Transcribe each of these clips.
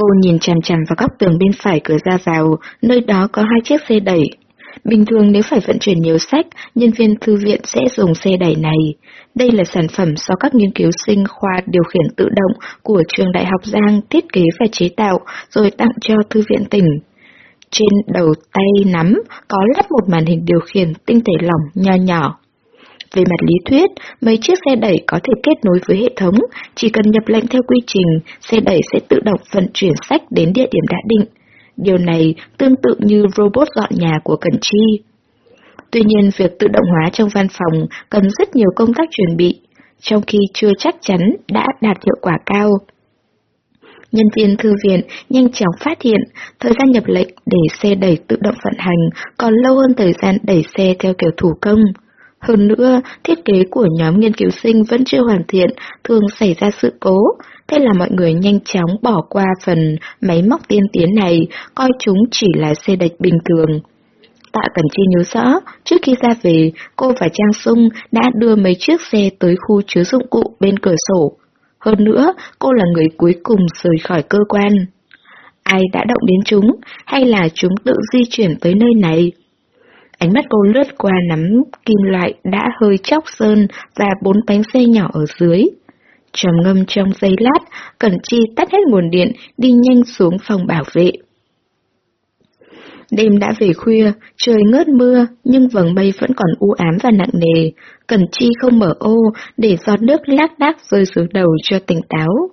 Cô nhìn chằm chằm vào góc tường bên phải cửa ra vào, nơi đó có hai chiếc xe đẩy. Bình thường nếu phải vận chuyển nhiều sách, nhân viên thư viện sẽ dùng xe đẩy này. Đây là sản phẩm do các nghiên cứu sinh khoa điều khiển tự động của trường Đại học Giang thiết kế và chế tạo, rồi tặng cho thư viện tỉnh. Trên đầu tay nắm có lắp một màn hình điều khiển tinh thể lỏng nho nhỏ. Về mặt lý thuyết, mấy chiếc xe đẩy có thể kết nối với hệ thống, chỉ cần nhập lệnh theo quy trình, xe đẩy sẽ tự động vận chuyển sách đến địa điểm đã định. Điều này tương tự như robot dọn nhà của cần Chi. Tuy nhiên, việc tự động hóa trong văn phòng cần rất nhiều công tác chuẩn bị, trong khi chưa chắc chắn đã đạt hiệu quả cao. Nhân viên thư viện nhanh chóng phát hiện thời gian nhập lệnh để xe đẩy tự động vận hành còn lâu hơn thời gian đẩy xe theo kiểu thủ công. Hơn nữa, thiết kế của nhóm nghiên cứu sinh vẫn chưa hoàn thiện, thường xảy ra sự cố, thế là mọi người nhanh chóng bỏ qua phần máy móc tiên tiến này, coi chúng chỉ là xe đạch bình thường. Tạ Cẩn Chi nhớ rõ, trước khi ra về, cô và Trang Sung đã đưa mấy chiếc xe tới khu chứa dụng cụ bên cửa sổ. Hơn nữa, cô là người cuối cùng rời khỏi cơ quan. Ai đã động đến chúng, hay là chúng tự di chuyển tới nơi này? Ánh mắt cô lướt qua nắm kim loại đã hơi chóc sơn và bốn bánh xe nhỏ ở dưới. Trầm ngâm trong giây lát, Cẩn Chi tắt hết nguồn điện, đi nhanh xuống phòng bảo vệ. Đêm đã về khuya, trời ngớt mưa, nhưng vầng mây vẫn còn u ám và nặng nề. Cẩn Chi không mở ô, để giọt nước lác đác rơi xuống đầu cho tỉnh táo.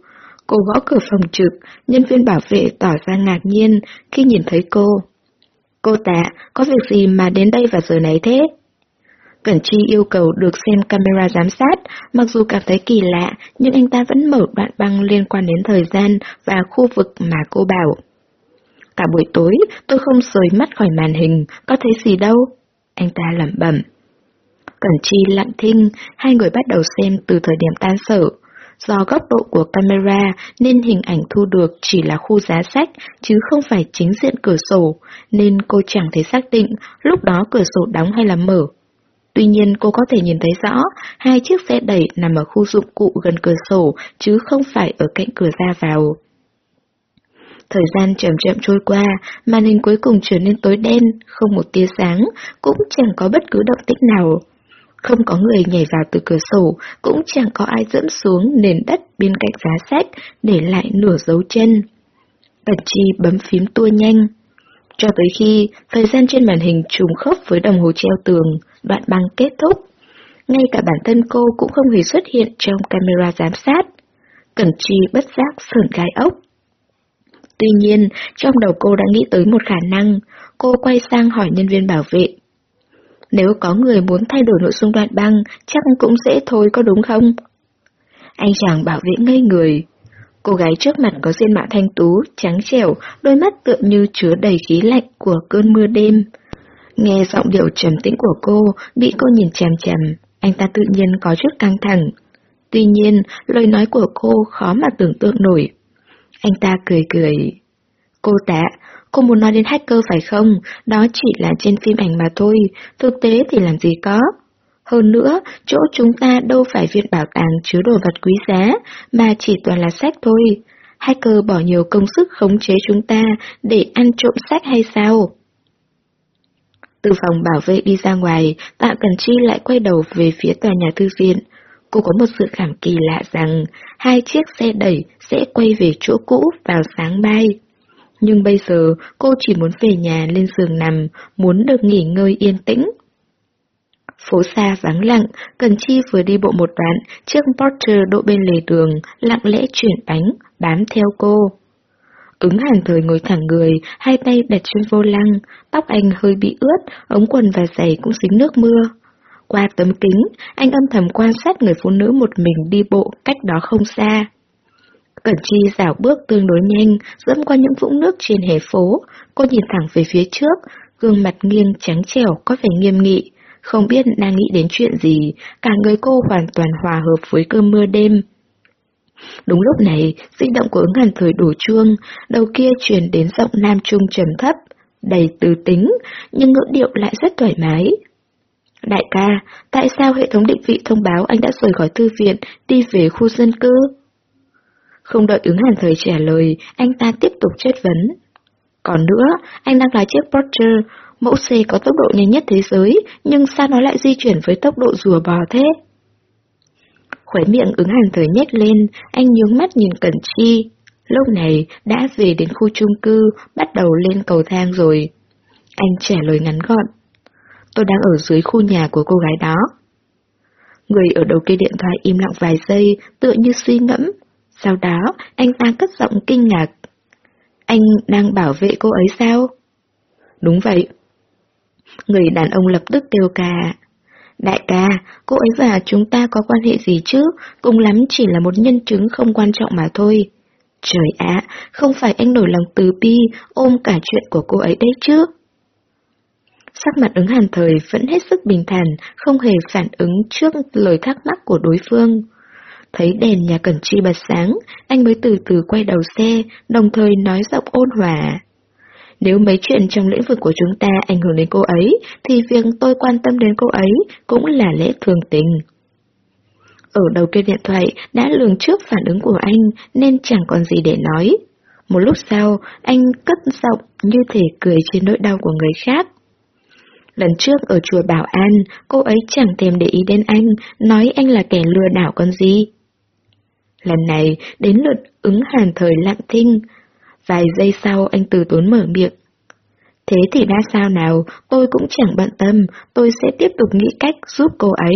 Cô gõ cửa phòng trực, nhân viên bảo vệ tỏ ra ngạc nhiên khi nhìn thấy cô. Cô tạ, có việc gì mà đến đây vào giờ này thế? Cẩn Chi yêu cầu được xem camera giám sát, mặc dù cảm thấy kỳ lạ, nhưng anh ta vẫn mở đoạn băng liên quan đến thời gian và khu vực mà cô bảo. Cả buổi tối, tôi không rời mắt khỏi màn hình, có thấy gì đâu. Anh ta lẩm bẩm. Cẩn Chi lặng thinh, hai người bắt đầu xem từ thời điểm tan sở. Do góc độ của camera nên hình ảnh thu được chỉ là khu giá sách chứ không phải chính diện cửa sổ, nên cô chẳng thể xác định lúc đó cửa sổ đóng hay là mở. Tuy nhiên cô có thể nhìn thấy rõ hai chiếc xe đẩy nằm ở khu dụng cụ gần cửa sổ chứ không phải ở cạnh cửa ra vào. Thời gian chậm chậm trôi qua, màn hình cuối cùng trở nên tối đen, không một tia sáng, cũng chẳng có bất cứ động tĩnh nào. Không có người nhảy vào từ cửa sổ, cũng chẳng có ai dẫm xuống nền đất bên cạnh giá sách, để lại nửa dấu chân. Tần chi bấm phím tua nhanh. Cho tới khi thời gian trên màn hình trùng khớp với đồng hồ treo tường, đoạn băng kết thúc. Ngay cả bản thân cô cũng không hề xuất hiện trong camera giám sát. Cẩn Chi bất giác sởn gai ốc. Tuy nhiên, trong đầu cô đã nghĩ tới một khả năng, cô quay sang hỏi nhân viên bảo vệ. Nếu có người muốn thay đổi nội dung đoạn băng, chắc cũng dễ thôi có đúng không? Anh chàng bảo vệ ngây người. Cô gái trước mặt có diện mạo thanh tú, trắng trẻo, đôi mắt tựa như chứa đầy khí lạnh của cơn mưa đêm. Nghe giọng điệu trầm tĩnh của cô, bị cô nhìn chằm chằm, anh ta tự nhiên có chút căng thẳng. Tuy nhiên, lời nói của cô khó mà tưởng tượng nổi. Anh ta cười cười. Cô tạ, cô muốn nói đến hacker phải không? Đó chỉ là trên phim ảnh mà thôi, thực tế thì làm gì có. Hơn nữa, chỗ chúng ta đâu phải viện bảo tàng chứa đồ vật quý giá, mà chỉ toàn là sách thôi. Hacker bỏ nhiều công sức khống chế chúng ta để ăn trộm sách hay sao? Từ phòng bảo vệ đi ra ngoài, Tạ Cần Chi lại quay đầu về phía tòa nhà thư viện. Cô có một sự cảm kỳ lạ rằng hai chiếc xe đẩy sẽ quay về chỗ cũ vào sáng mai. Nhưng bây giờ cô chỉ muốn về nhà lên giường nằm, muốn được nghỉ ngơi yên tĩnh. Phố xa vắng lặng, Cần Chi vừa đi bộ một đoạn, chiếc Porter đỗ bên lề đường, lặng lẽ chuyển bánh, bám theo cô. Ứng hàng thời ngồi thẳng người, hai tay đặt trên vô lăng, tóc anh hơi bị ướt, ống quần và giày cũng dính nước mưa. Qua tấm kính, anh âm thầm quan sát người phụ nữ một mình đi bộ cách đó không xa. Cẩn Chi dạo bước tương đối nhanh, dẫm qua những vũng nước trên hè phố, cô nhìn thẳng về phía trước, gương mặt nghiêng trắng trẻo có vẻ nghiêm nghị, không biết đang nghĩ đến chuyện gì, cả người cô hoàn toàn hòa hợp với cơn mưa đêm. Đúng lúc này, sinh động của ứng hàn thời đổ chuông, đầu kia truyền đến giọng nam trung trầm thấp, đầy từ tính, nhưng ngữ điệu lại rất thoải mái. Đại ca, tại sao hệ thống định vị thông báo anh đã rời khỏi thư viện, đi về khu dân cư? Không đợi ứng hàn thời trả lời, anh ta tiếp tục chất vấn. Còn nữa, anh đang lái chiếc Porsche, mẫu xe có tốc độ nhanh nhất thế giới, nhưng sao nó lại di chuyển với tốc độ rùa bò thế? Khóe miệng ứng hàn thời nhếch lên, anh nhướng mắt nhìn Cẩn Chi. Lúc này đã về đến khu chung cư, bắt đầu lên cầu thang rồi. Anh trả lời ngắn gọn. Tôi đang ở dưới khu nhà của cô gái đó. Người ở đầu kia điện thoại im lặng vài giây, tựa như suy ngẫm. Sau đó, anh ta cất giọng kinh ngạc. Anh đang bảo vệ cô ấy sao? Đúng vậy. Người đàn ông lập tức kêu ca. Đại ca, cô ấy và chúng ta có quan hệ gì chứ, cùng lắm chỉ là một nhân chứng không quan trọng mà thôi. Trời ạ, không phải anh nổi lòng từ bi ôm cả chuyện của cô ấy đấy chứ. Sắc mặt ứng hàn thời vẫn hết sức bình thản, không hề phản ứng trước lời thắc mắc của đối phương. Thấy đèn nhà Cẩn Chi bật sáng, anh mới từ từ quay đầu xe, đồng thời nói giọng ôn hòa. Nếu mấy chuyện trong lĩnh vực của chúng ta ảnh hưởng đến cô ấy, thì việc tôi quan tâm đến cô ấy cũng là lẽ thường tình. Ở đầu kia điện thoại đã lường trước phản ứng của anh nên chẳng còn gì để nói. Một lúc sau, anh cất giọng như thể cười trên nỗi đau của người khác. Lần trước ở chùa Bảo An, cô ấy chẳng thèm để ý đến anh, nói anh là kẻ lừa đảo con gì. Lần này, đến lượt ứng hàn thời lặng thinh. Vài giây sau anh từ tốn mở miệng. Thế thì đã sao nào, tôi cũng chẳng bận tâm, tôi sẽ tiếp tục nghĩ cách giúp cô ấy.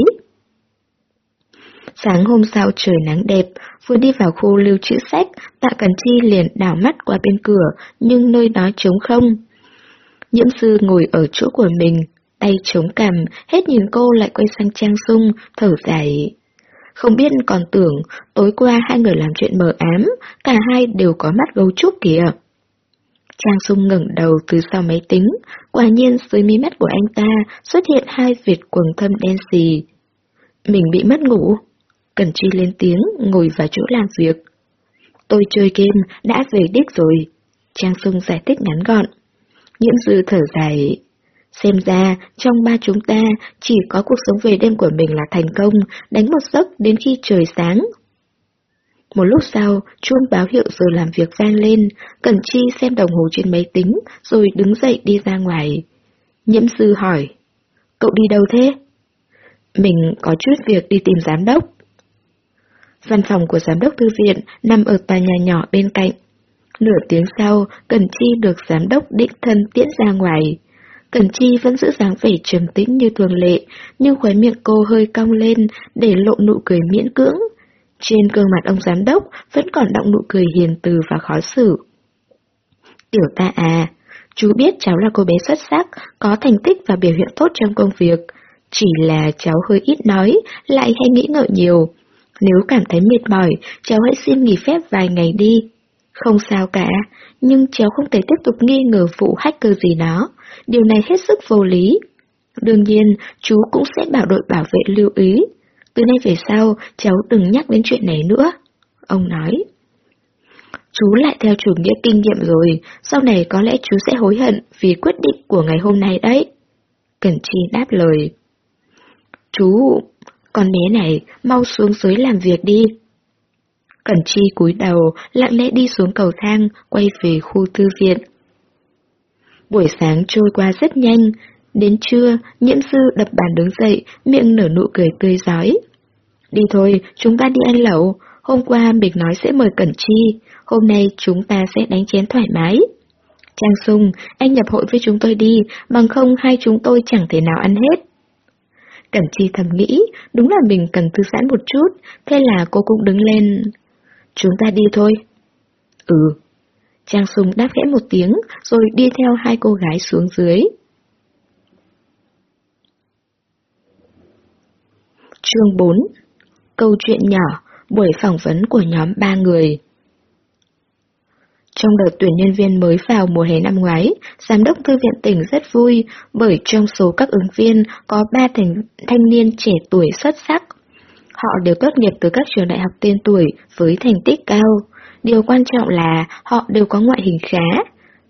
Sáng hôm sau trời nắng đẹp, vừa đi vào khu lưu trữ sách, Tạ Cần Chi liền đảo mắt qua bên cửa, nhưng nơi đó trống không. Nhiễm sư ngồi ở chỗ của mình, tay chống cằm, hết nhìn cô lại quay sang Trang Sung, thở dài. Không biết còn tưởng, tối qua hai người làm chuyện mờ ám, cả hai đều có mắt gấu trúc kìa. Trang Sung ngẩng đầu từ sau máy tính, quả nhiên dưới mí mắt của anh ta xuất hiện hai vệt quần thâm đen xì. Mình bị mất ngủ. Cần Chi lên tiếng, ngồi vào chỗ làm việc. Tôi chơi game, đã về đích rồi. Trang Sung giải thích ngắn gọn. Nhiễm dư thở dài. Xem ra, trong ba chúng ta, chỉ có cuộc sống về đêm của mình là thành công, đánh một giấc đến khi trời sáng. Một lúc sau, chuông báo hiệu giờ làm việc vang lên, Cẩn Chi xem đồng hồ trên máy tính, rồi đứng dậy đi ra ngoài. Nhiễm sư hỏi, cậu đi đâu thế? Mình có chút việc đi tìm giám đốc. Văn phòng của giám đốc thư viện nằm ở tòa nhà nhỏ bên cạnh. Nửa tiếng sau, Cần Chi được giám đốc định thân tiễn ra ngoài. Cẩn Chi vẫn giữ dáng vẻ trầm tĩnh như thường lệ, nhưng khóe miệng cô hơi cong lên để lộ nụ cười miễn cưỡng. Trên gương mặt ông giám đốc vẫn còn đọng nụ cười hiền từ và khó xử. Tiểu ta à, chú biết cháu là cô bé xuất sắc, có thành tích và biểu hiện tốt trong công việc. Chỉ là cháu hơi ít nói, lại hay nghĩ ngợi nhiều. Nếu cảm thấy mệt mỏi, cháu hãy xin nghỉ phép vài ngày đi. Không sao cả, nhưng cháu không thể tiếp tục nghi ngờ vụ hacker gì đó. Điều này hết sức vô lý. Đương nhiên, chú cũng sẽ bảo đội bảo vệ lưu ý. Từ nay về sau, cháu đừng nhắc đến chuyện này nữa. Ông nói. Chú lại theo chủ nghĩa kinh nghiệm rồi, sau này có lẽ chú sẽ hối hận vì quyết định của ngày hôm nay đấy. Cẩn Chi đáp lời. Chú, con bé này, mau xuống dưới làm việc đi. Cẩn Chi cúi đầu, lặng lẽ đi xuống cầu thang, quay về khu thư viện. Buổi sáng trôi qua rất nhanh, đến trưa, nhiễm sư đập bàn đứng dậy, miệng nở nụ cười tươi giói. Đi thôi, chúng ta đi ăn lẩu, hôm qua mình nói sẽ mời Cẩn Chi, hôm nay chúng ta sẽ đánh chén thoải mái. Trang Sung, anh nhập hội với chúng tôi đi, bằng không hai chúng tôi chẳng thể nào ăn hết. Cẩn Chi thầm nghĩ, đúng là mình cần thư giãn một chút, thế là cô cũng đứng lên. Chúng ta đi thôi. Ừ. Trang sùng đáp khẽ một tiếng, rồi đi theo hai cô gái xuống dưới. Chương 4 Câu chuyện nhỏ, buổi phỏng vấn của nhóm ba người. Trong đợt tuyển nhân viên mới vào mùa hè năm ngoái, Giám đốc Thư viện tỉnh rất vui bởi trong số các ứng viên có ba thành thanh niên trẻ tuổi xuất sắc. Họ đều tốt nghiệp từ các trường đại học tên tuổi với thành tích cao. Điều quan trọng là họ đều có ngoại hình khá.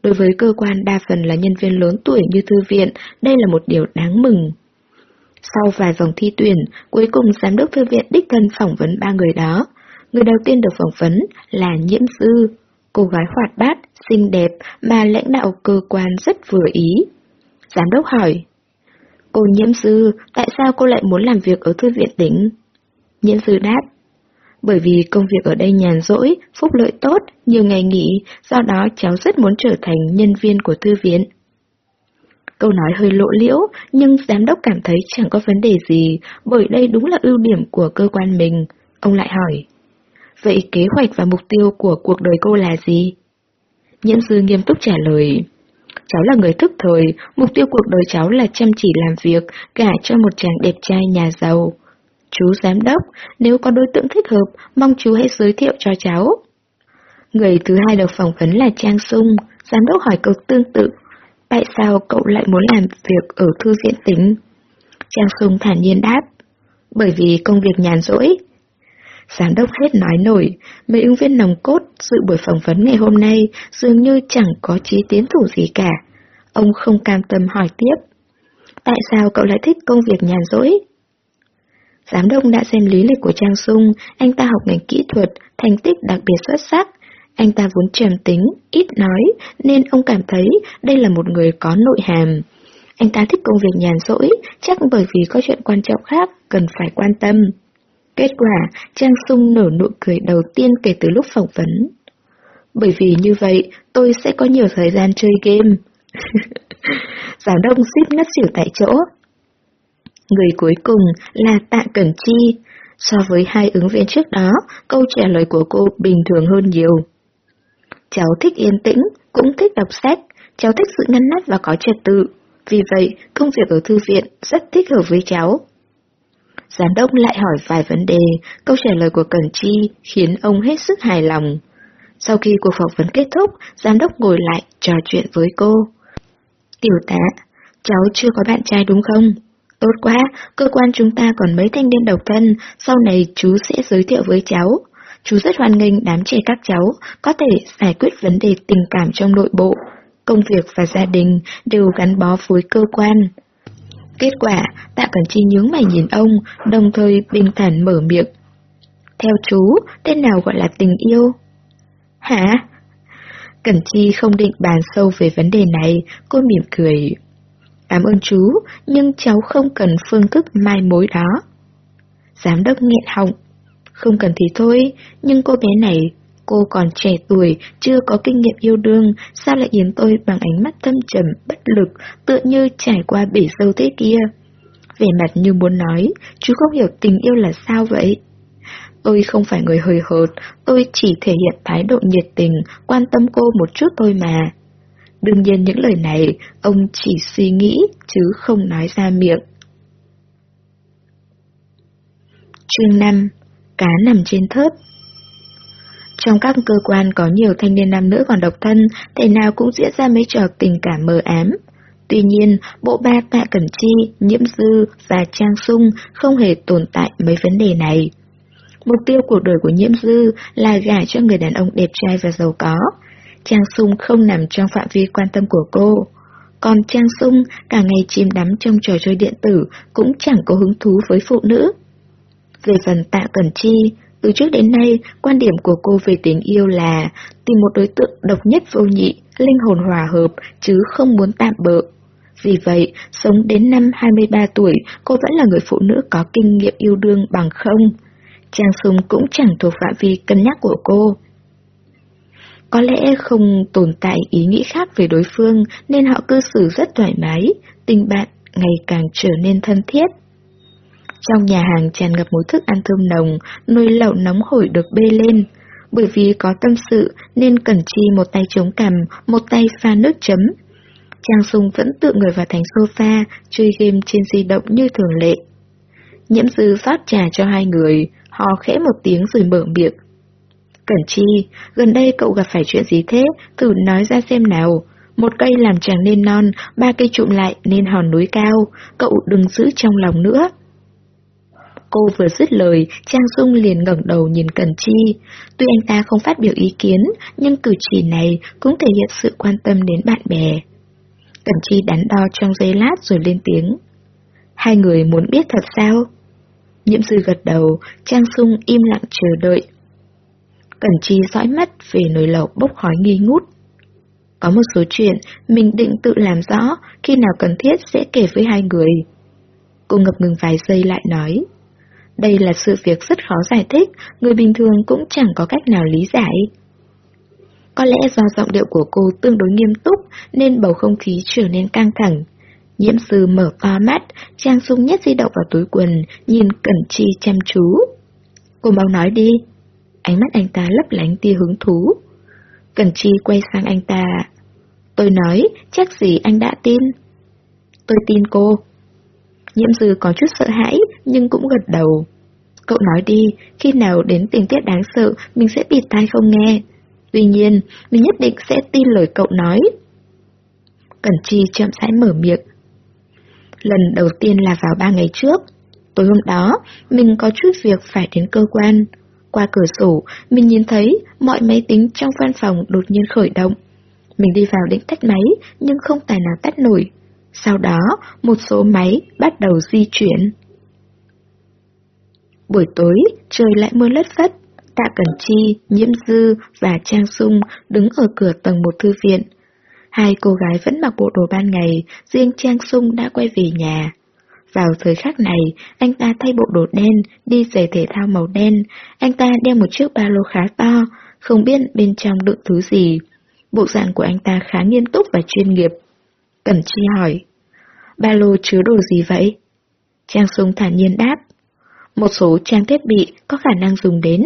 Đối với cơ quan đa phần là nhân viên lớn tuổi như thư viện, đây là một điều đáng mừng. Sau vài vòng thi tuyển, cuối cùng giám đốc thư viện đích thân phỏng vấn ba người đó. Người đầu tiên được phỏng vấn là Nhiễm Dư, cô gái hoạt bát, xinh đẹp mà lãnh đạo cơ quan rất vừa ý. Giám đốc hỏi, Cô Nhiễm Dư, tại sao cô lại muốn làm việc ở thư viện tỉnh? Nhiễm Dư đáp, bởi vì công việc ở đây nhàn rỗi, phúc lợi tốt, nhiều ngày nghỉ, do đó cháu rất muốn trở thành nhân viên của thư viện. Câu nói hơi lộ liễu, nhưng giám đốc cảm thấy chẳng có vấn đề gì, bởi đây đúng là ưu điểm của cơ quan mình. Ông lại hỏi, vậy kế hoạch và mục tiêu của cuộc đời cô là gì? Nhiễm dư nghiêm túc trả lời, cháu là người thức thời, mục tiêu cuộc đời cháu là chăm chỉ làm việc, gả cho một chàng đẹp trai nhà giàu. Chú giám đốc, nếu có đối tượng thích hợp, mong chú hãy giới thiệu cho cháu. Người thứ hai được phỏng vấn là Trang Sung, giám đốc hỏi câu tương tự. Tại sao cậu lại muốn làm việc ở thư viện tính Trang Sung thản nhiên đáp. Bởi vì công việc nhàn rỗi. Giám đốc hết nói nổi, mấy ứng viên nòng cốt dự buổi phỏng vấn ngày hôm nay dường như chẳng có chí tiến thủ gì cả. Ông không cam tâm hỏi tiếp. Tại sao cậu lại thích công việc nhàn rỗi? Giám đốc đã xem lý lịch của Trang Sung, anh ta học ngành kỹ thuật, thành tích đặc biệt xuất sắc. Anh ta vốn trầm tính, ít nói, nên ông cảm thấy đây là một người có nội hàm. Anh ta thích công việc nhàn rỗi, chắc bởi vì có chuyện quan trọng khác cần phải quan tâm. Kết quả, Trang Sung nở nụ cười đầu tiên kể từ lúc phỏng vấn. Bởi vì như vậy, tôi sẽ có nhiều thời gian chơi game. Giám đốc suýt ngất xỉu tại chỗ. Người cuối cùng là Tạ Cẩn Chi. So với hai ứng viên trước đó, câu trả lời của cô bình thường hơn nhiều. Cháu thích yên tĩnh, cũng thích đọc sách, cháu thích sự ngăn nắp và có trật tự. Vì vậy, công việc ở thư viện rất thích hợp với cháu. Giám đốc lại hỏi vài vấn đề, câu trả lời của Cẩn Chi khiến ông hết sức hài lòng. Sau khi cuộc phỏng vấn kết thúc, giám đốc ngồi lại trò chuyện với cô. Tiểu tá, cháu chưa có bạn trai đúng không? Tốt quá, cơ quan chúng ta còn mấy thanh niên độc thân, sau này chú sẽ giới thiệu với cháu. Chú rất hoan nghênh đám trẻ các cháu, có thể giải quyết vấn đề tình cảm trong nội bộ. Công việc và gia đình đều gắn bó với cơ quan. Kết quả, Tạ Cẩn Chi nhướng mày nhìn ông, đồng thời bình thản mở miệng. Theo chú, tên nào gọi là tình yêu? Hả? Cẩn Chi không định bàn sâu về vấn đề này, cô mỉm cười. Cảm ơn chú, nhưng cháu không cần phương thức mai mối đó. Giám đốc nghẹn họng. Không cần thì thôi, nhưng cô bé này, cô còn trẻ tuổi, chưa có kinh nghiệm yêu đương, sao lại yến tôi bằng ánh mắt thâm trầm, bất lực, tựa như trải qua bể sâu thế kia. Vẻ mặt như muốn nói, chú không hiểu tình yêu là sao vậy? Tôi không phải người hời hợt, tôi chỉ thể hiện thái độ nhiệt tình, quan tâm cô một chút thôi mà. Đương nhiên những lời này ông chỉ suy nghĩ chứ không nói ra miệng. Chương 5 Cá nằm trên thớt Trong các cơ quan có nhiều thanh niên nam nữ còn độc thân, thể nào cũng diễn ra mấy trò tình cảm mờ ám. Tuy nhiên, bộ ba Tạ Cẩn Chi, Nhiễm Dư và Trang Sung không hề tồn tại mấy vấn đề này. Mục tiêu cuộc đời của Nhiễm Dư là gả cho người đàn ông đẹp trai và giàu có, Trang Sung không nằm trong phạm vi quan tâm của cô. Còn Trang Sung cả ngày chìm đắm trong trò chơi điện tử cũng chẳng có hứng thú với phụ nữ. Về phần tạ Cẩn Chi, từ trước đến nay, quan điểm của cô về tình yêu là tìm một đối tượng độc nhất vô nhị, linh hồn hòa hợp, chứ không muốn tạm bợ. Vì vậy, sống đến năm 23 tuổi, cô vẫn là người phụ nữ có kinh nghiệm yêu đương bằng không. Trang Sung cũng chẳng thuộc phạm vi cân nhắc của cô. Có lẽ không tồn tại ý nghĩ khác về đối phương nên họ cư xử rất thoải mái, tình bạn ngày càng trở nên thân thiết. Trong nhà hàng tràn ngập mùi thức ăn thơm nồng, nồi lẩu nóng hổi được bê lên. Bởi vì có tâm sự nên Cẩn Chi một tay chống cằm, một tay pha nước chấm. Trang Sung vẫn tự người vào thành sofa, chơi game trên di động như thường lệ. Nhiễm dư rót trà cho hai người, họ khẽ một tiếng rồi mở miệng. Cẩn Chi, gần đây cậu gặp phải chuyện gì thế? Thử nói ra xem nào. Một cây làm chàng nên non, ba cây trụm lại nên hòn núi cao, cậu đừng giữ trong lòng nữa. Cô vừa dứt lời, Trang Dung liền ngẩng đầu nhìn Cẩn Chi. Tuy anh ta không phát biểu ý kiến, nhưng cử chỉ này cũng thể hiện sự quan tâm đến bạn bè. Cẩn Chi đắn đo trong giây lát rồi lên tiếng. Hai người muốn biết thật sao? Nhiễm dư gật đầu, Trang Sung im lặng chờ đợi. Cẩn Chi dõi mắt về nồi lẩu bốc khói nghi ngút. Có một số chuyện mình định tự làm rõ, khi nào cần thiết sẽ kể với hai người. Cô ngập ngừng vài giây lại nói. Đây là sự việc rất khó giải thích, người bình thường cũng chẳng có cách nào lý giải. Có lẽ do giọng điệu của cô tương đối nghiêm túc nên bầu không khí trở nên căng thẳng. Nhiễm sư mở to mắt, Trang Sung nhét di động vào túi quần, nhìn Cẩn Chi chăm chú. Cô mau nói đi. Ánh mắt anh ta lấp lánh tia hứng thú. Cẩn Chi quay sang anh ta. Tôi nói, chắc gì anh đã tin. Tôi tin cô. Nhiễm dư có chút sợ hãi, nhưng cũng gật đầu. Cậu nói đi, khi nào đến tình tiết đáng sợ, mình sẽ bịt tai không nghe. Tuy nhiên, mình nhất định sẽ tin lời cậu nói. Cẩn Chi chậm rãi mở miệng. Lần đầu tiên là vào ba ngày trước. Tối hôm đó, mình có chút việc phải đến cơ quan. Qua cửa sổ, mình nhìn thấy mọi máy tính trong văn phòng đột nhiên khởi động. Mình đi vào định tắt máy, nhưng không tài nào tắt nổi. Sau đó, một số máy bắt đầu di chuyển. Buổi tối, trời lại mưa lất phất. Tạ Cẩn Chi, Nhiễm Dư và Trang Sung đứng ở cửa tầng một thư viện. Hai cô gái vẫn mặc bộ đồ ban ngày, riêng Trang Sung đã quay về nhà. Vào thời khắc này, anh ta thay bộ đồ đen, đi giày thể thao màu đen, anh ta đeo một chiếc ba lô khá to, không biết bên trong đựng thứ gì. Bộ dạng của anh ta khá nghiêm túc và chuyên nghiệp. Cẩn Chi hỏi, ba lô chứa đồ gì vậy? Trang Sung thản nhiên đáp, một số trang thiết bị có khả năng dùng đến.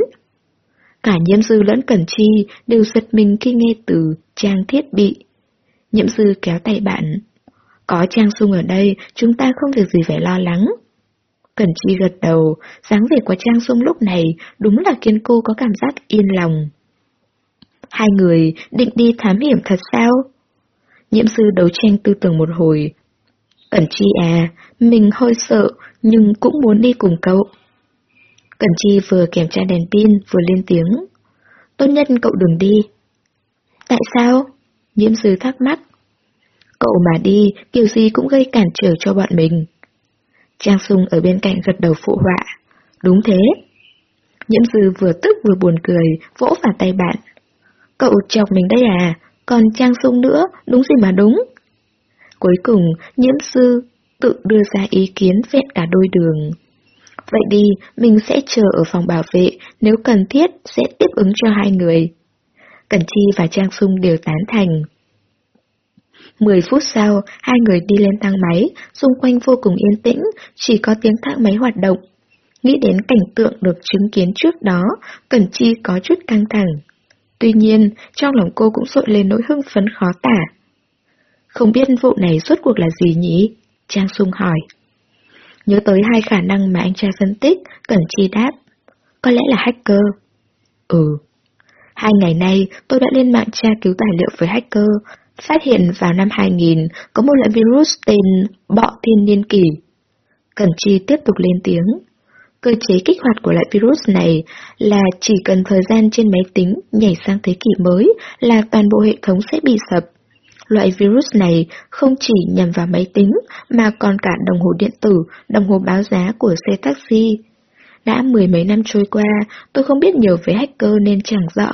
Cả nhiễm dư lẫn cẩn chi đều giật mình khi nghe từ trang thiết bị. Nhiễm dư kéo tay bạn. Có trang sung ở đây, chúng ta không việc gì phải lo lắng. Cẩn chi gật đầu, dáng vẻ của trang sung lúc này đúng là khiến cô có cảm giác yên lòng. Hai người định đi thám hiểm thật sao? Nhiễm sư đấu tranh tư tưởng một hồi. Cẩn chi à, mình hơi sợ, nhưng cũng muốn đi cùng cậu. Cẩn chi vừa kiểm tra đèn pin vừa lên tiếng. Tốt nhất cậu đừng đi. Tại sao? Nhiễm sư thắc mắc. Cậu mà đi, kiểu gì cũng gây cản trở cho bọn mình. Trang Sung ở bên cạnh gật đầu phụ họa. Đúng thế. Nhiễm Dư vừa tức vừa buồn cười, vỗ vào tay bạn. Cậu chọc mình đây à, còn Trang Sung nữa, đúng gì mà đúng. Cuối cùng, nhiễm sư tự đưa ra ý kiến vẹn cả đôi đường. Vậy đi, mình sẽ chờ ở phòng bảo vệ, nếu cần thiết sẽ tiếp ứng cho hai người. Cẩn Chi và Trang Sung đều tán thành. Mười phút sau, hai người đi lên thang máy, xung quanh vô cùng yên tĩnh, chỉ có tiếng thang máy hoạt động. Nghĩ đến cảnh tượng được chứng kiến trước đó, Cẩn Chi có chút căng thẳng. Tuy nhiên, trong lòng cô cũng sội lên nỗi hưng phấn khó tả. Không biết vụ này rốt cuộc là gì nhỉ? Trang Sung hỏi. Nhớ tới hai khả năng mà anh trai phân tích, Cẩn Chi đáp. Có lẽ là hacker. Ừ. Hai ngày nay, tôi đã lên mạng tra cứu tài liệu với hacker, phát hiện vào năm 2000 có một loại virus tên bọ thiên niên kỷ. Cẩn Chi tiếp tục lên tiếng. Cơ chế kích hoạt của loại virus này là chỉ cần thời gian trên máy tính nhảy sang thế kỷ mới là toàn bộ hệ thống sẽ bị sập. Loại virus này không chỉ nhằm vào máy tính mà còn cả đồng hồ điện tử, đồng hồ báo giá của xe taxi. Đã mười mấy năm trôi qua, tôi không biết nhiều về hacker nên chẳng rõ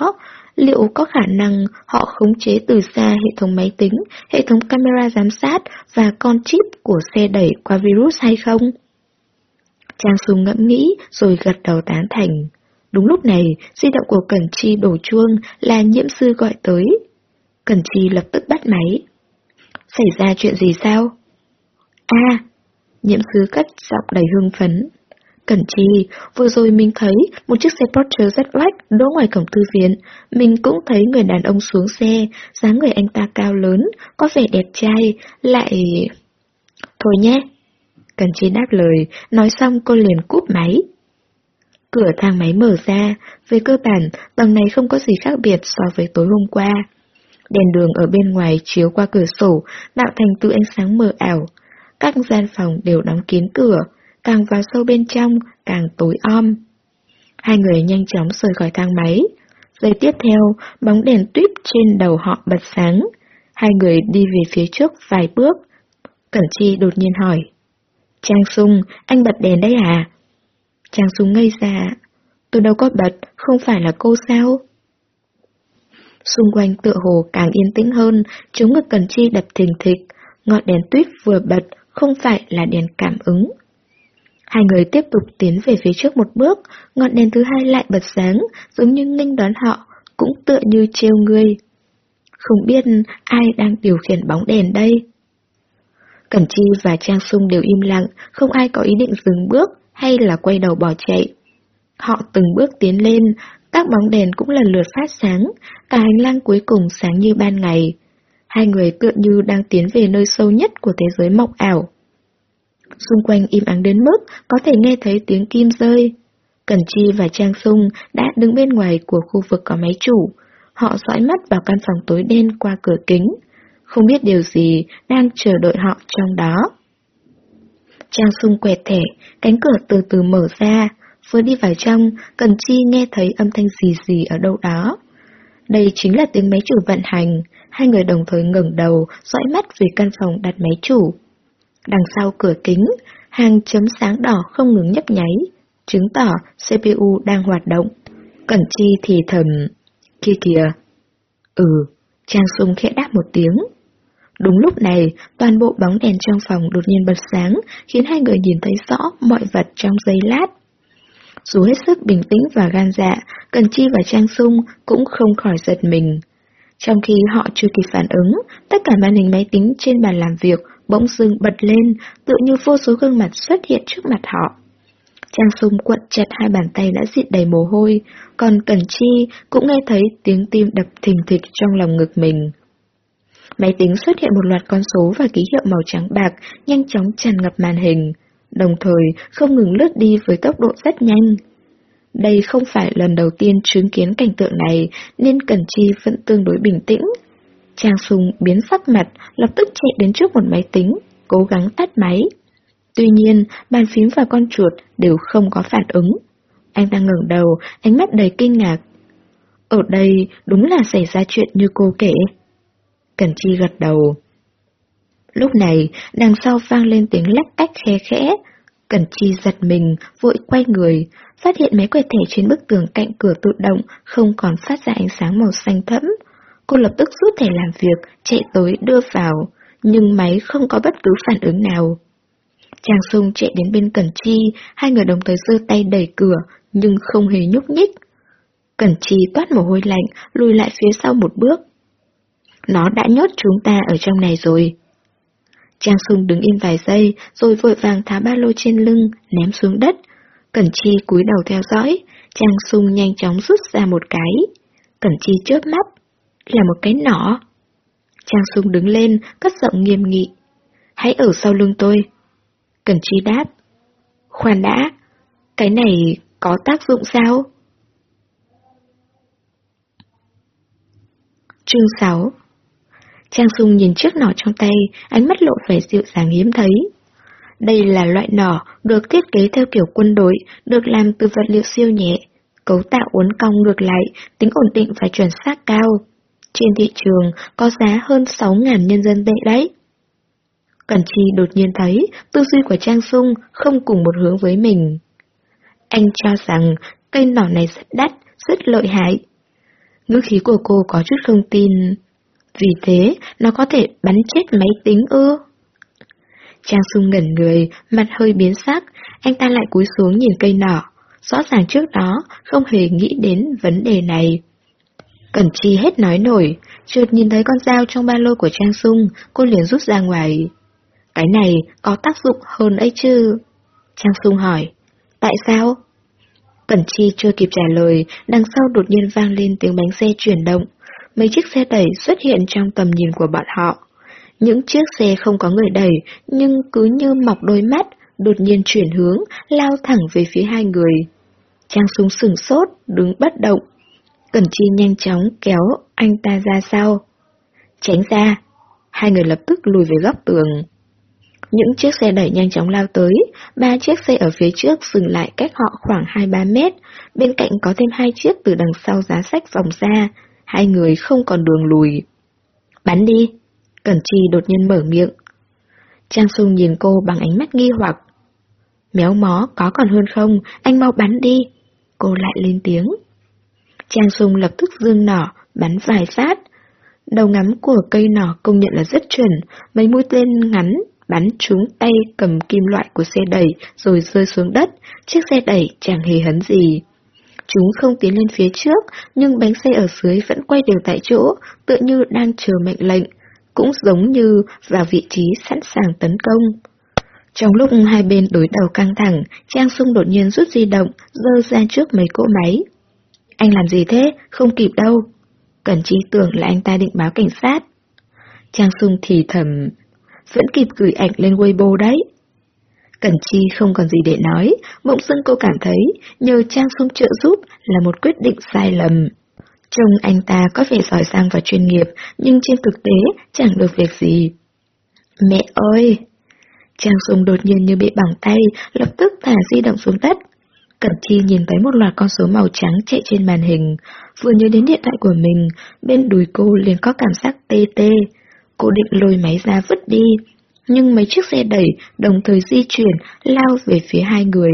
liệu có khả năng họ khống chế từ xa hệ thống máy tính, hệ thống camera giám sát và con chip của xe đẩy qua virus hay không? Trang sùng ngẫm nghĩ rồi gật đầu tán thành. Đúng lúc này, di động của Cẩn Chi đổ chuông là nhiễm sư gọi tới. Cẩn Chi lập tức bắt máy. Xảy ra chuyện gì sao? a nhiễm sư cất giọng đầy hưng phấn. Cẩn trì. vừa rồi mình thấy một chiếc xe Porsche rất lách đỗ ngoài cổng thư viện. Mình cũng thấy người đàn ông xuống xe, dáng người anh ta cao lớn, có vẻ đẹp trai, lại... Thôi nhé. Cẩn trì đáp lời, nói xong cô liền cúp máy. Cửa thang máy mở ra, về cơ bản, tầng này không có gì khác biệt so với tối hôm qua. Đèn đường ở bên ngoài chiếu qua cửa sổ, tạo thành tự ánh sáng mờ ảo. Các gian phòng đều đóng kín cửa, càng vào sâu bên trong, càng tối om. Hai người nhanh chóng rời khỏi thang máy. Giây tiếp theo, bóng đèn tuyếp trên đầu họ bật sáng. Hai người đi về phía trước vài bước. Cẩn Chi đột nhiên hỏi. Trang Sung, anh bật đèn đấy à? Trang Sung ngây ra. Tôi đâu có bật, không phải là cô sao? Xung quanh tựa hồ càng yên tĩnh hơn, chúng ngực Cần Chi đập thình thịch, ngọn đèn tuyết vừa bật, không phải là đèn cảm ứng. Hai người tiếp tục tiến về phía trước một bước, ngọn đèn thứ hai lại bật sáng, giống như nghênh đón họ, cũng tựa như trêu người. Không biết ai đang điều khiển bóng đèn đây. Cẩm Chi và Trang Sung đều im lặng, không ai có ý định dừng bước hay là quay đầu bỏ chạy. Họ từng bước tiến lên, các bóng đèn cũng lần lượt phát sáng, cả hành lang cuối cùng sáng như ban ngày. Hai người tựa như đang tiến về nơi sâu nhất của thế giới mộng ảo. Xung quanh im ắng đến mức có thể nghe thấy tiếng kim rơi. Cẩn Chi và Trang Sung đã đứng bên ngoài của khu vực có máy chủ. Họ dõi mắt vào căn phòng tối đen qua cửa kính. Không biết điều gì đang chờ đợi họ trong đó. Trang Sung quẹt thẻ, cánh cửa từ từ mở ra. Vừa đi vào trong, Cần Chi nghe thấy âm thanh gì gì ở đâu đó. Đây chính là tiếng máy chủ vận hành. Hai người đồng thời ngẩng đầu, dõi mắt về căn phòng đặt máy chủ. Đằng sau cửa kính, hàng chấm sáng đỏ không ngừng nhấp nháy, chứng tỏ CPU đang hoạt động. Cẩn Chi thì thầm, kia kìa. Ừ, Trang Sung khẽ đáp một tiếng. Đúng lúc này, toàn bộ bóng đèn trong phòng đột nhiên bật sáng, khiến hai người nhìn thấy rõ mọi vật trong giây lát. Dù hết sức bình tĩnh và gan dạ, Cần Chi và Trang Sung cũng không khỏi giật mình. Trong khi họ chưa kịp phản ứng, tất cả màn hình máy tính trên bàn làm việc bỗng dưng bật lên, tự như vô số gương mặt xuất hiện trước mặt họ. Trang Sung cuộn chặt hai bàn tay đã dịt đầy mồ hôi, còn Cẩn Chi cũng nghe thấy tiếng tim đập thình thịch trong lòng ngực mình. Máy tính xuất hiện một loạt con số và ký hiệu màu trắng bạc nhanh chóng tràn ngập màn hình, đồng thời không ngừng lướt đi với tốc độ rất nhanh. Đây không phải lần đầu tiên chứng kiến cảnh tượng này nên Cẩn Chi vẫn tương đối bình tĩnh. Trang sùng biến sắc mặt, lập tức chạy đến trước một máy tính, cố gắng tắt máy. Tuy nhiên, bàn phím và con chuột đều không có phản ứng. Anh ta ngẩng đầu, ánh mắt đầy kinh ngạc. Ở đây đúng là xảy ra chuyện như cô kể. Cẩn Chi gật đầu. Lúc này, đằng sau vang lên tiếng lách tách khe khẽ. Cẩn Chi giật mình, vội quay người, phát hiện máy quẹt thẻ trên bức tường cạnh cửa tự động không còn phát ra ánh sáng màu xanh thẫm. Cô lập tức rút thẻ làm việc, chạy tới đưa vào, nhưng máy không có bất cứ phản ứng nào. Trang Sung chạy đến bên Cẩn Chi, hai người đồng thời giơ tay đẩy cửa, nhưng không hề nhúc nhích. Cẩn Chi toát mồ hôi lạnh, lùi lại phía sau một bước. Nó đã nhốt chúng ta ở trong này rồi. Trang Sung đứng im vài giây, rồi vội vàng tháo ba lô trên lưng, ném xuống đất. Cẩn Chi cúi đầu theo dõi, Trang Sung nhanh chóng rút ra một cái. Cẩn Chi chớp mắt, là một cái nỏ. Trang Sung đứng lên, cất giọng nghiêm nghị. Hãy ở sau lưng tôi. Cần Chi đáp. Khoan đã, cái này có tác dụng sao? Chương 6 Trang Sung nhìn chiếc nỏ trong tay, ánh mắt lộ vẻ dịu dàng hiếm thấy. Đây là loại nỏ được thiết kế theo kiểu quân đội, được làm từ vật liệu siêu nhẹ, cấu tạo uốn cong ngược lại, tính ổn định và chuẩn xác cao. Trên thị trường có giá hơn 6.000 nhân dân tệ đấy. Cẩn Chi đột nhiên thấy tư duy của Trang Sung không cùng một hướng với mình. Anh cho rằng cây nỏ này rất đắt, rất lợi hại. Ngữ khí của cô có chút không tin. Vì thế, nó có thể bắn chết máy tính ư? Trang Sung ngẩn người, mặt hơi biến sắc, anh ta lại cúi xuống nhìn cây nỏ. Rõ ràng trước đó không hề nghĩ đến vấn đề này. Cẩn Chi hết nói nổi, chợt nhìn thấy con dao trong ba lô của Trang Sung, cô liền rút ra ngoài. Cái này có tác dụng hơn ấy chứ? Trang Sung hỏi. Tại sao? Cẩn Chi chưa kịp trả lời, đằng sau đột nhiên vang lên tiếng bánh xe chuyển động. Mấy chiếc xe đẩy xuất hiện trong tầm nhìn của bọn họ. Những chiếc xe không có người đẩy, nhưng cứ như mọc đôi mắt, đột nhiên chuyển hướng, lao thẳng về phía hai người. Trang Sung sửng sốt, đứng bất động, Cẩn Chi nhanh chóng kéo anh ta ra sau. Tránh ra. Hai người lập tức lùi về góc tường. Những chiếc xe đẩy nhanh chóng lao tới, ba chiếc xe ở phía trước dừng lại cách họ khoảng 2-3 mét, bên cạnh có thêm hai chiếc từ đằng sau giá sách vòng ra, hai người không còn đường lùi. Bắn đi! Cẩn Chi đột nhiên mở miệng. Trang Sung nhìn cô bằng ánh mắt nghi hoặc. Méo mó có còn hơn không, anh mau bắn đi. Cô lại lên tiếng. Trang Sung lập tức dương nỏ, bắn vài phát. Đầu ngắm của cây nỏ công nhận là rất chuẩn, mấy mũi tên ngắn bắn trúng tay cầm kim loại của xe đẩy rồi rơi xuống đất, chiếc xe đẩy chẳng hề hấn gì. Chúng không tiến lên phía trước, nhưng bánh xe ở dưới vẫn quay đều tại chỗ, tựa như đang chờ mệnh lệnh, cũng giống như vào vị trí sẵn sàng tấn công. Trong lúc hai bên đối đầu căng thẳng, Trang Sung đột nhiên rút di động, dơ ra trước mấy cỗ máy. Anh làm gì thế? Không kịp đâu. Cần chi tưởng là anh ta định báo cảnh sát. Trang Sung thì thầm, vẫn kịp gửi ảnh lên Weibo đấy. Cần Chi không còn gì để nói, mộng dưng cô cảm thấy nhờ Trang Sung trợ giúp là một quyết định sai lầm. Trông anh ta có vẻ giỏi giang và chuyên nghiệp, nhưng trên thực tế chẳng được việc gì. Mẹ ơi! Trang Sung đột nhiên như bị bỏng tay, lập tức thả di động xuống đất. Cẩn Chi nhìn thấy một loạt con số màu trắng chạy trên màn hình, vừa nhớ đến điện thoại của mình, bên đùi cô liền có cảm giác tê tê. Cô định lôi máy ra vứt đi, nhưng mấy chiếc xe đẩy đồng thời di chuyển lao về phía hai người.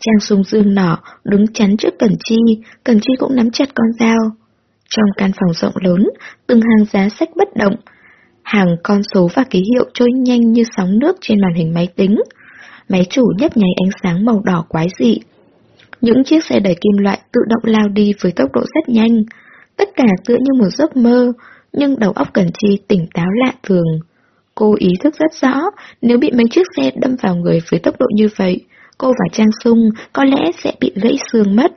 Trang sung dương nỏ đứng chắn trước Cẩn Chi, Cẩn Chi cũng nắm chặt con dao. Trong căn phòng rộng lớn, từng hàng giá sách bất động, hàng con số và ký hiệu trôi nhanh như sóng nước trên màn hình máy tính. Máy chủ nhấp nháy ánh sáng màu đỏ quái dị. Những chiếc xe đẩy kim loại tự động lao đi với tốc độ rất nhanh. Tất cả tựa như một giấc mơ, nhưng đầu óc Cẩn Chi tỉnh táo lạ thường. Cô ý thức rất rõ, nếu bị mấy chiếc xe đâm vào người với tốc độ như vậy, cô và Trang Sung có lẽ sẽ bị gãy xương mất.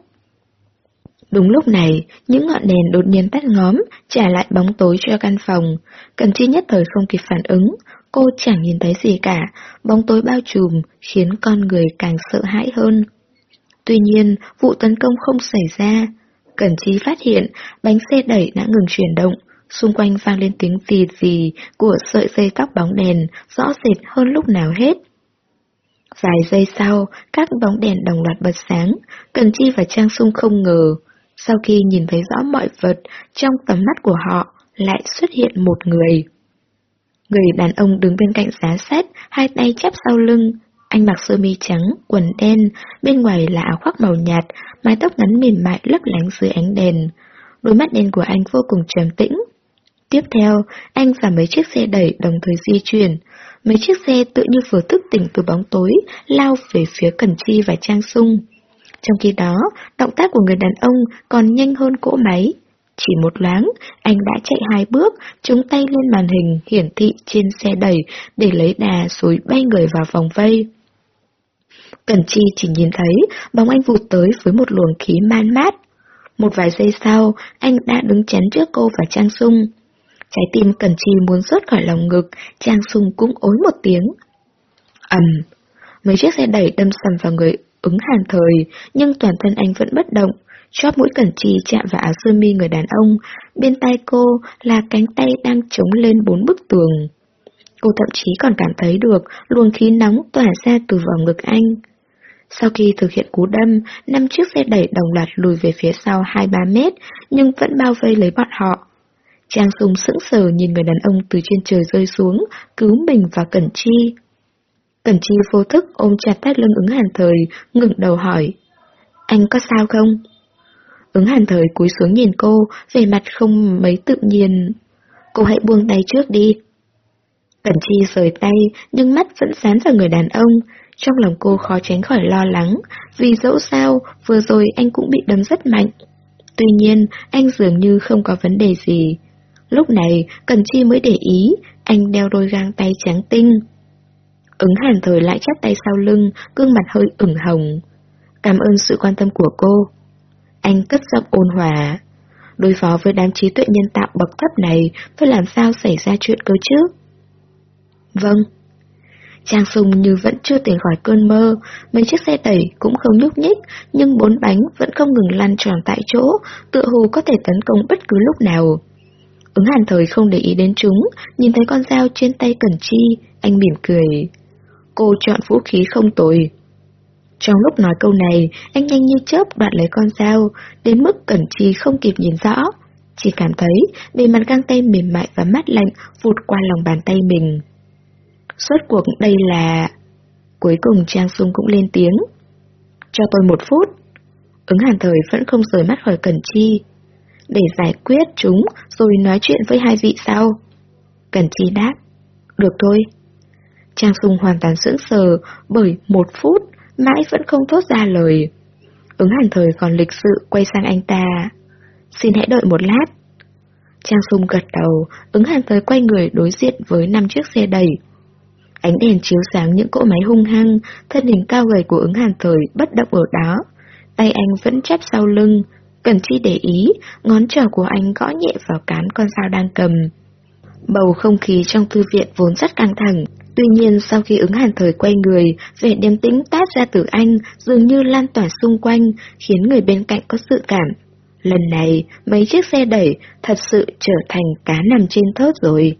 Đúng lúc này, những ngọn đèn đột nhiên tắt ngóm, trả lại bóng tối cho căn phòng. Cần Chi nhất thời không kịp phản ứng, cô chẳng nhìn thấy gì cả, bóng tối bao trùm khiến con người càng sợ hãi hơn. Tuy nhiên, vụ tấn công không xảy ra. Cẩn Chi phát hiện bánh xe đẩy đã ngừng chuyển động, xung quanh vang lên tiếng gì gì của sợi dây tóc bóng đèn, rõ rệt hơn lúc nào hết. Vài giây sau, các bóng đèn đồng loạt bật sáng, Cần Chi và Trang Sung không ngờ. Sau khi nhìn thấy rõ mọi vật, trong tầm mắt của họ lại xuất hiện một người. Người đàn ông đứng bên cạnh giá sách, hai tay chắp sau lưng. Anh mặc sơ mi trắng, quần đen, bên ngoài là áo khoác màu nhạt, mái tóc ngắn mềm mại lấp lánh dưới ánh đèn. Đôi mắt đen của anh vô cùng trầm tĩnh, Tiếp theo, anh và mấy chiếc xe đẩy đồng thời di chuyển. Mấy chiếc xe tự như vừa thức tỉnh từ bóng tối, lao về phía Cần Chi và Trang Sung. Trong khi đó, động tác của người đàn ông còn nhanh hơn cỗ máy. Chỉ một loáng, anh đã chạy hai bước, chống tay lên màn hình hiển thị trên xe đẩy để lấy đà xối bay người vào vòng vây. Cẩn Chi chỉ nhìn thấy bóng anh vụt tới với một luồng khí man mát. Một vài giây sau, anh đã đứng chắn trước cô và Trang Sung. Trái tim Cẩn Chi muốn rớt khỏi lòng ngực, Trang Sung cũng ối một tiếng. ầm, mấy chiếc xe đẩy đâm sầm vào người ứng hàng thời, nhưng toàn thân anh vẫn bất động. Chóp mũi Cẩn trì chạm vào áo sơ mi người đàn ông, bên tay cô là cánh tay đang chống lên bốn bức tường. Cô thậm chí còn cảm thấy được luồng khí nóng tỏa ra từ vòng ngực anh. Sau khi thực hiện cú đâm, năm chiếc xe đẩy đồng loạt lùi về phía sau 2-3 mét, nhưng vẫn bao vây lấy bọn họ. Trang Sung sững sờ nhìn người đàn ông từ trên trời rơi xuống, cứu mình và Cẩn Chi. Cẩn Chi vô thức ôm chặt tát lưng ứng hàn thời, ngừng đầu hỏi. Anh có sao không? Ứng hàn thời cúi xuống nhìn cô, về mặt không mấy tự nhiên. Cô hãy buông tay trước đi. Cẩn Chi rời tay, nhưng mắt vẫn dán vào người đàn ông. Trong lòng cô khó tránh khỏi lo lắng, vì dẫu sao, vừa rồi anh cũng bị đấm rất mạnh. Tuy nhiên, anh dường như không có vấn đề gì. Lúc này, Cần Chi mới để ý, anh đeo đôi găng tay trắng tinh. Ứng hàn thời lại chắp tay sau lưng, gương mặt hơi ửng hồng. Cảm ơn sự quan tâm của cô. Anh cất giọng ôn hòa. Đối phó với đám trí tuệ nhân tạo bậc thấp này, tôi làm sao xảy ra chuyện cơ chứ? Vâng. Trang sùng như vẫn chưa tỉnh khỏi cơn mơ, mấy chiếc xe đẩy cũng không nhúc nhích, nhưng bốn bánh vẫn không ngừng lăn tròn tại chỗ, tựa hồ có thể tấn công bất cứ lúc nào. Ứng hàn thời không để ý đến chúng, nhìn thấy con dao trên tay Cẩn Chi, anh mỉm cười. Cô chọn vũ khí không tồi. Trong lúc nói câu này, anh nhanh như chớp đoạt lấy con dao, đến mức Cẩn Chi không kịp nhìn rõ. Chỉ cảm thấy bề mặt găng tay mềm mại và mát lạnh vụt qua lòng bàn tay mình. Suốt cuộc đây là... Cuối cùng Trang Sung cũng lên tiếng. Cho tôi một phút. Ứng hàn thời vẫn không rời mắt khỏi Cẩn Chi. để giải quyết chúng rồi nói chuyện với hai vị sau. Cần Chi đáp. Được thôi. Trang Sung hoàn toàn sững sờ bởi một phút mãi vẫn không thốt ra lời. Ứng hàn thời còn lịch sự quay sang anh ta. Xin hãy đợi một lát. Trang Sung gật đầu, ứng hàn thời quay người đối diện với năm chiếc xe đầy Ánh đèn chiếu sáng những cỗ máy hung hăng, thân hình cao gầy của ứng hàn thời bất động ở đó. Tay anh vẫn chắp sau lưng, cần chi để ý, ngón trỏ của anh gõ nhẹ vào cán con dao đang cầm. Bầu không khí trong thư viện vốn rất căng thẳng, tuy nhiên sau khi ứng hàn thời quay người, vẻ điềm tĩnh tát ra từ anh dường như lan tỏa xung quanh, khiến người bên cạnh có sự cảm. Lần này, mấy chiếc xe đẩy thật sự trở thành cá nằm trên thớt rồi.